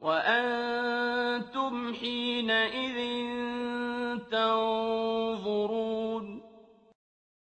وَأَنتُمْ حِينَئِذٍ تَنظُرُونَ.